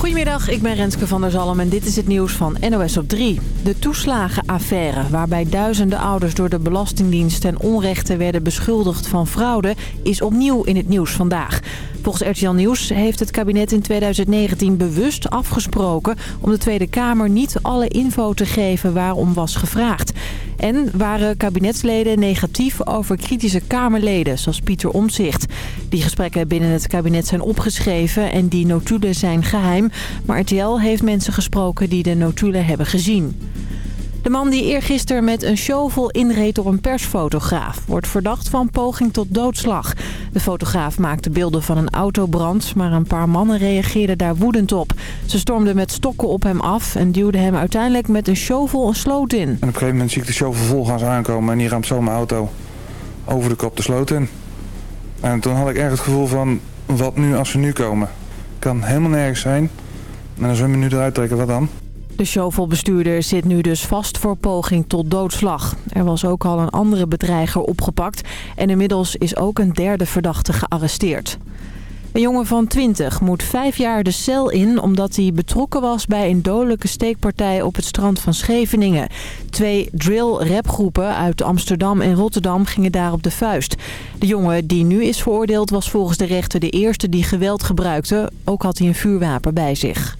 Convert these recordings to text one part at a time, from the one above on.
Goedemiddag, ik ben Renske van der Zalm en dit is het nieuws van NOS op 3. De toeslagenaffaire, waarbij duizenden ouders door de Belastingdienst ten onrechte werden beschuldigd van fraude, is opnieuw in het nieuws vandaag. Volgens RTL Nieuws heeft het kabinet in 2019 bewust afgesproken om de Tweede Kamer niet alle info te geven waarom was gevraagd. En waren kabinetsleden negatief over kritische Kamerleden, zoals Pieter Omtzigt. Die gesprekken binnen het kabinet zijn opgeschreven en die notulen zijn geheim. Maar RTL heeft mensen gesproken die de notulen hebben gezien. De man die eergisteren met een shovel inreed op een persfotograaf... wordt verdacht van poging tot doodslag. De fotograaf maakte beelden van een autobrand... maar een paar mannen reageerden daar woedend op. Ze stormden met stokken op hem af... en duwden hem uiteindelijk met een shovel een sloot in. En op een gegeven moment zie ik de shovel volgaans aankomen... en die ramt zo mijn auto over de kop de sloot in. En toen had ik erg het gevoel van... wat nu als we nu komen? Kan helemaal nergens zijn. En als we hem nu eruit trekken, wat dan? De shovelbestuurder zit nu dus vast voor poging tot doodslag. Er was ook al een andere bedreiger opgepakt en inmiddels is ook een derde verdachte gearresteerd. Een jongen van 20 moet vijf jaar de cel in omdat hij betrokken was bij een dodelijke steekpartij op het strand van Scheveningen. Twee drill-rapgroepen uit Amsterdam en Rotterdam gingen daar op de vuist. De jongen die nu is veroordeeld was volgens de rechter de eerste die geweld gebruikte. Ook had hij een vuurwapen bij zich.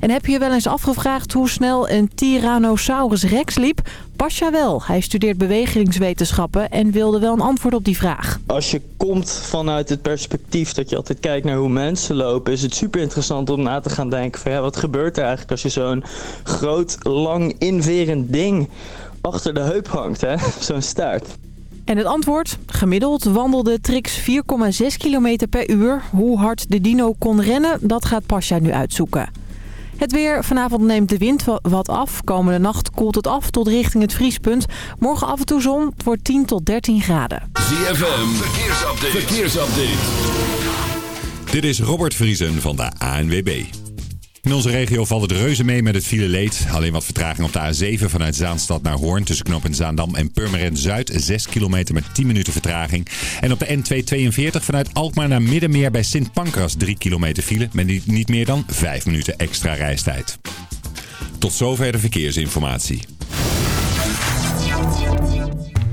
En heb je je wel eens afgevraagd hoe snel een Tyrannosaurus rex liep? Pasja wel. Hij studeert bewegingswetenschappen en wilde wel een antwoord op die vraag. Als je komt vanuit het perspectief dat je altijd kijkt naar hoe mensen lopen... is het super interessant om na te gaan denken van ja, wat gebeurt er eigenlijk als je zo'n groot, lang, inverend ding achter de heup hangt, hè? Zo'n staart. En het antwoord? Gemiddeld wandelde Trix 4,6 km per uur. Hoe hard de dino kon rennen, dat gaat Pasja nu uitzoeken. Het weer. Vanavond neemt de wind wat af. Komende nacht koelt het af tot richting het vriespunt. Morgen af en toe zon. Het wordt 10 tot 13 graden. ZFM. Verkeersupdate. Verkeersupdate. Dit is Robert Vriesen van de ANWB. In onze regio valt het reuze mee met het file leed. Alleen wat vertraging op de A7 vanuit Zaanstad naar Hoorn... tussen knooppunt Zaandam en Purmerend Zuid. 6 kilometer met 10 minuten vertraging. En op de N242 vanuit Alkmaar naar Middenmeer bij Sint Pancras... 3 kilometer file met niet meer dan 5 minuten extra reistijd. Tot zover de verkeersinformatie.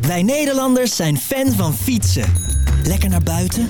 Wij Nederlanders zijn fan van fietsen. Lekker naar buiten,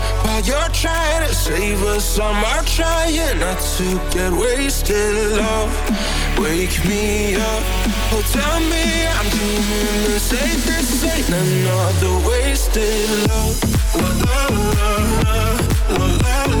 While you're trying to save us, I'm trying not to get wasted. Love, wake me up. Oh, tell me I'm doing the safest. Ain't another wasted love. La la la la la la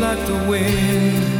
like the wind.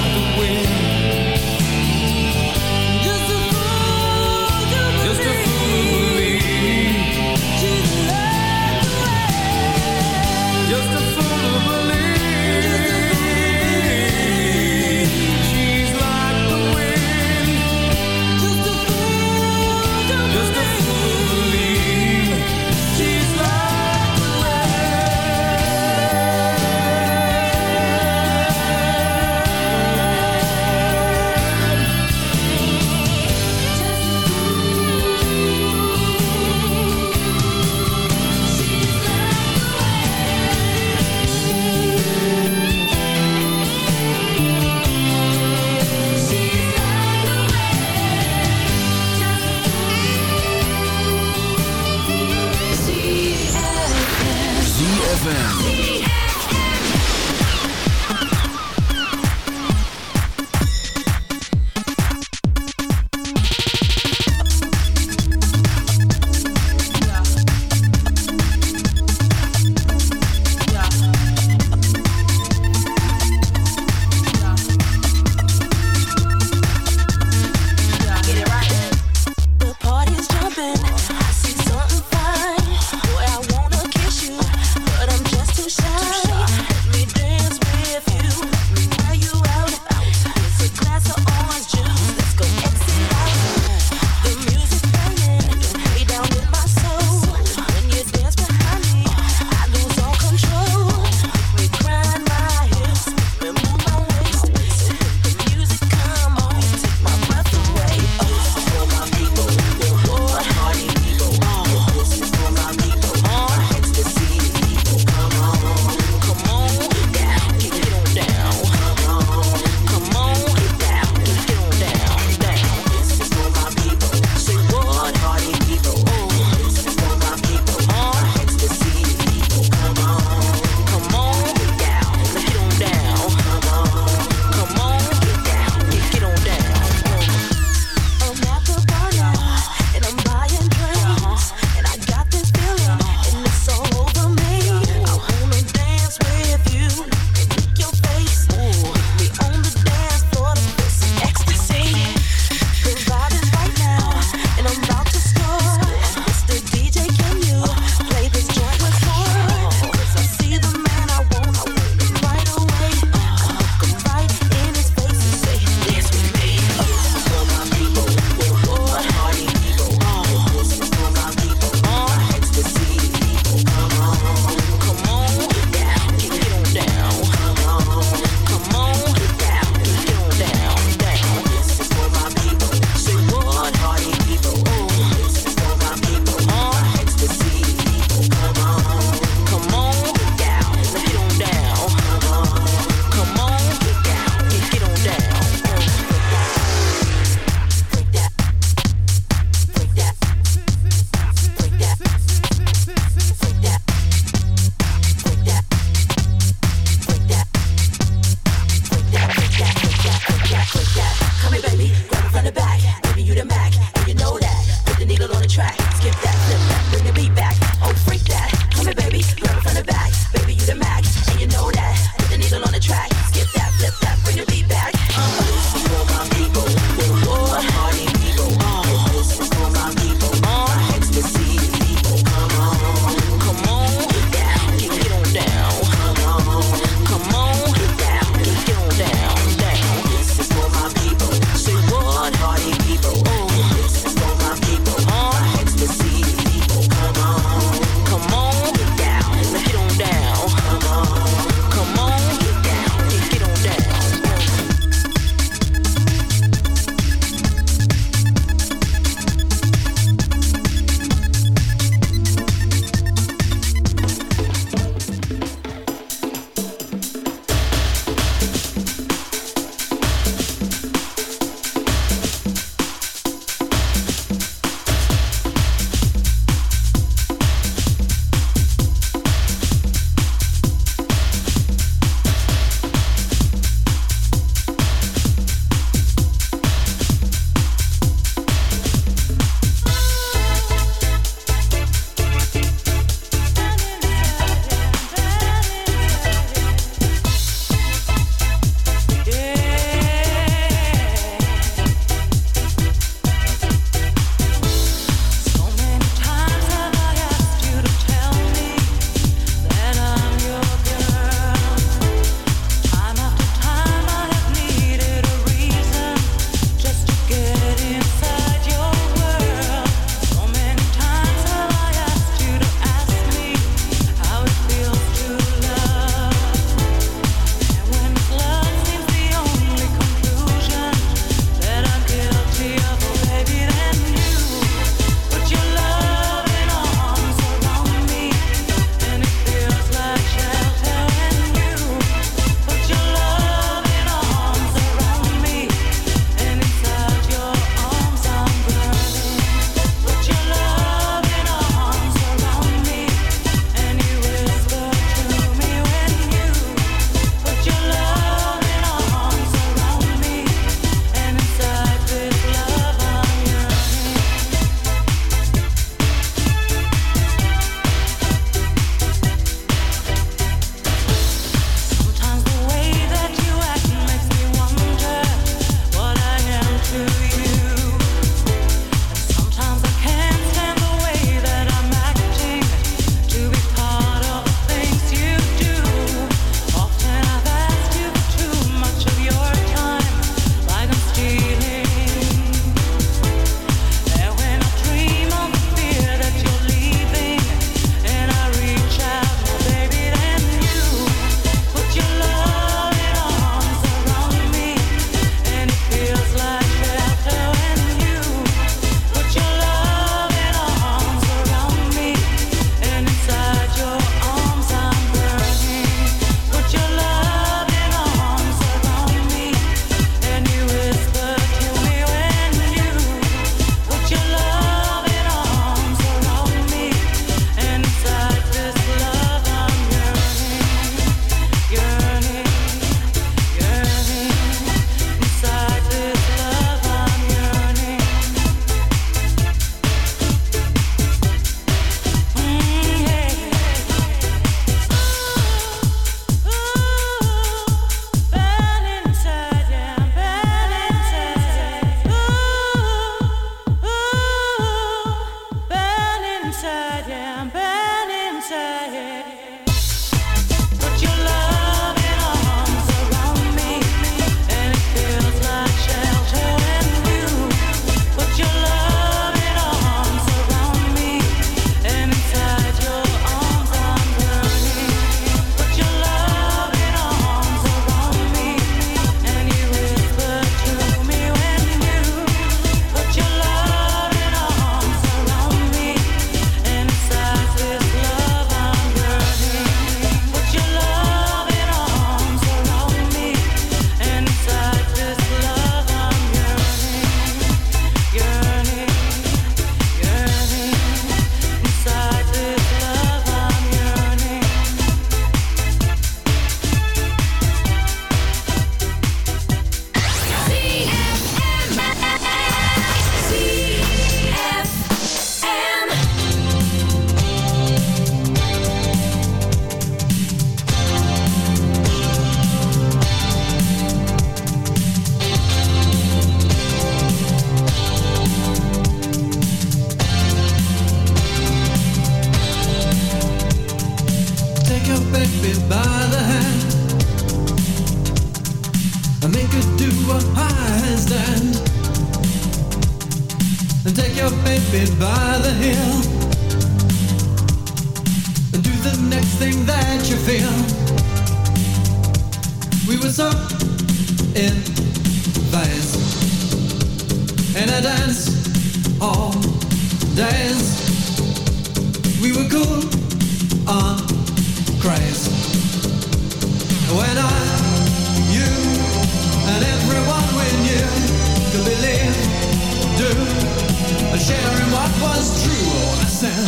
was true. I said,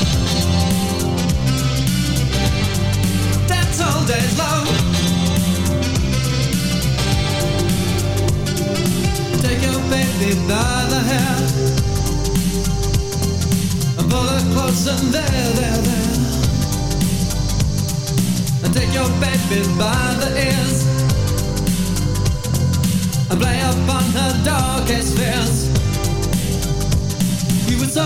dance all days long. Take your baby by the hair pull her close and there, there, there. And take your baby by the ears and play upon her darkest fears. We were so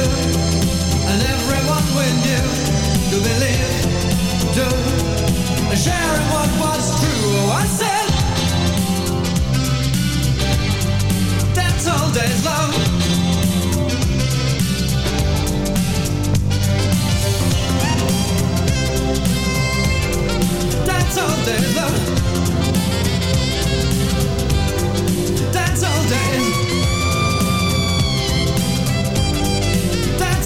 and everyone To believe, what was true. Oh, I said, that's all days long. That's all days long. That's all days.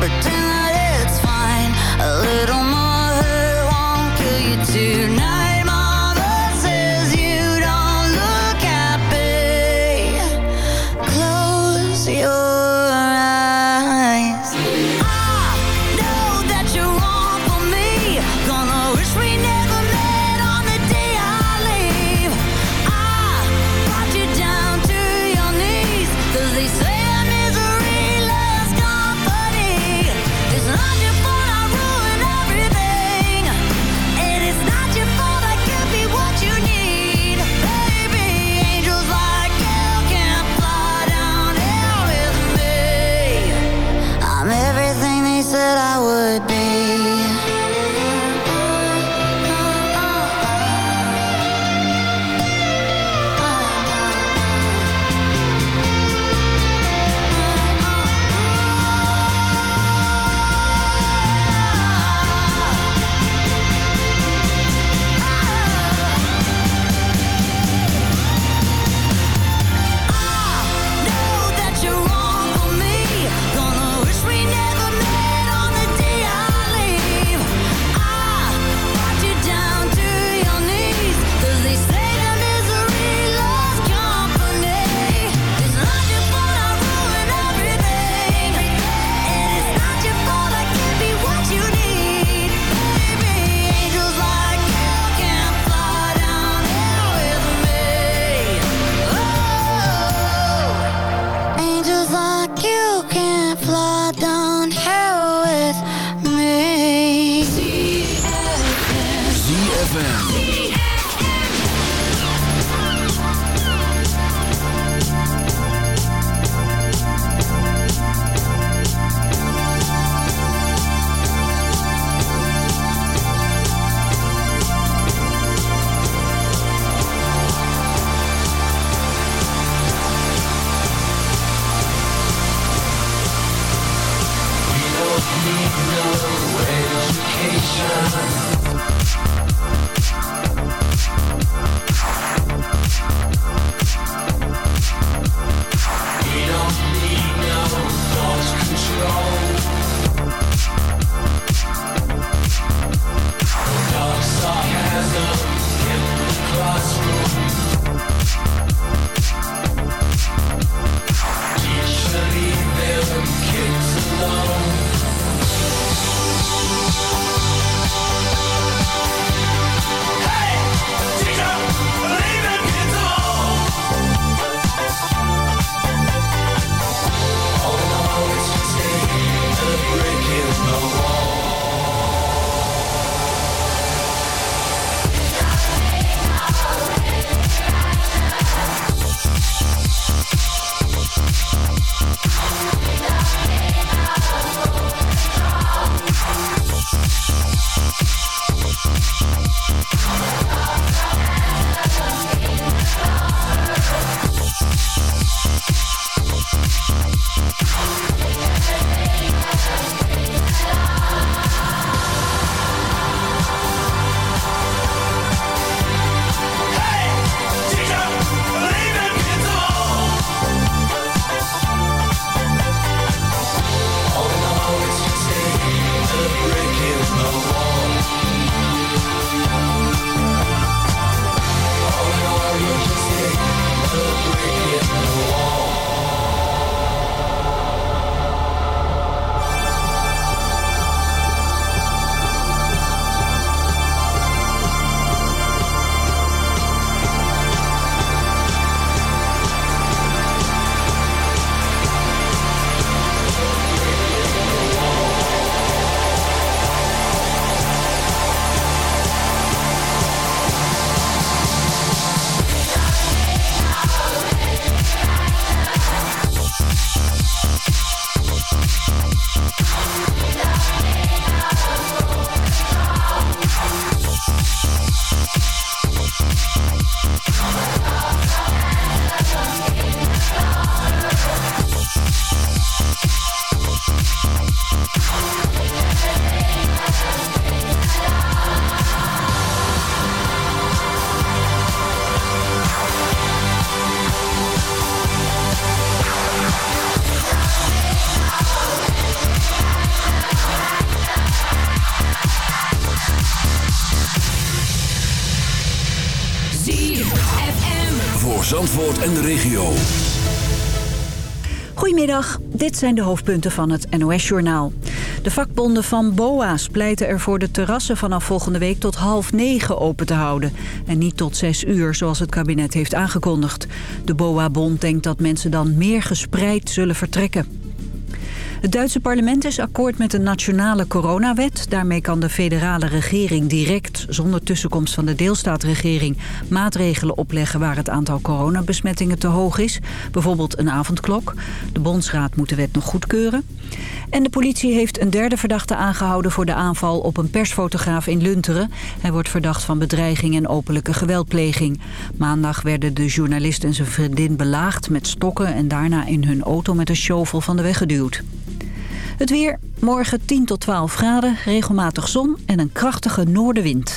pretend that it's fine. A little more hurt won't kill you tonight. Dit zijn de hoofdpunten van het NOS-journaal. De vakbonden van BOA's pleiten ervoor de terrassen vanaf volgende week tot half negen open te houden. En niet tot zes uur, zoals het kabinet heeft aangekondigd. De BOA-bond denkt dat mensen dan meer gespreid zullen vertrekken. Het Duitse parlement is akkoord met een nationale coronawet. Daarmee kan de federale regering direct, zonder tussenkomst van de deelstaatregering... maatregelen opleggen waar het aantal coronabesmettingen te hoog is. Bijvoorbeeld een avondklok. De bondsraad moet de wet nog goedkeuren. En de politie heeft een derde verdachte aangehouden voor de aanval op een persfotograaf in Lunteren. Hij wordt verdacht van bedreiging en openlijke geweldpleging. Maandag werden de journalist en zijn vriendin belaagd met stokken... en daarna in hun auto met een shovel van de weg geduwd. Het weer, morgen 10 tot 12 graden, regelmatig zon en een krachtige noordenwind.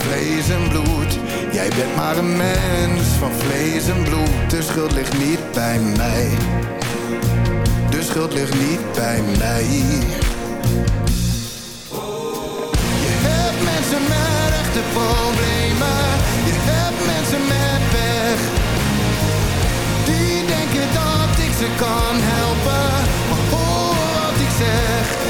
vlees en bloed. Jij bent maar een mens van vlees en bloed. De schuld ligt niet bij mij. De schuld ligt niet bij mij. Je hebt mensen met echte problemen. Je hebt mensen met pech. Die denken dat ik ze kan helpen. Maar hoor wat ik zeg.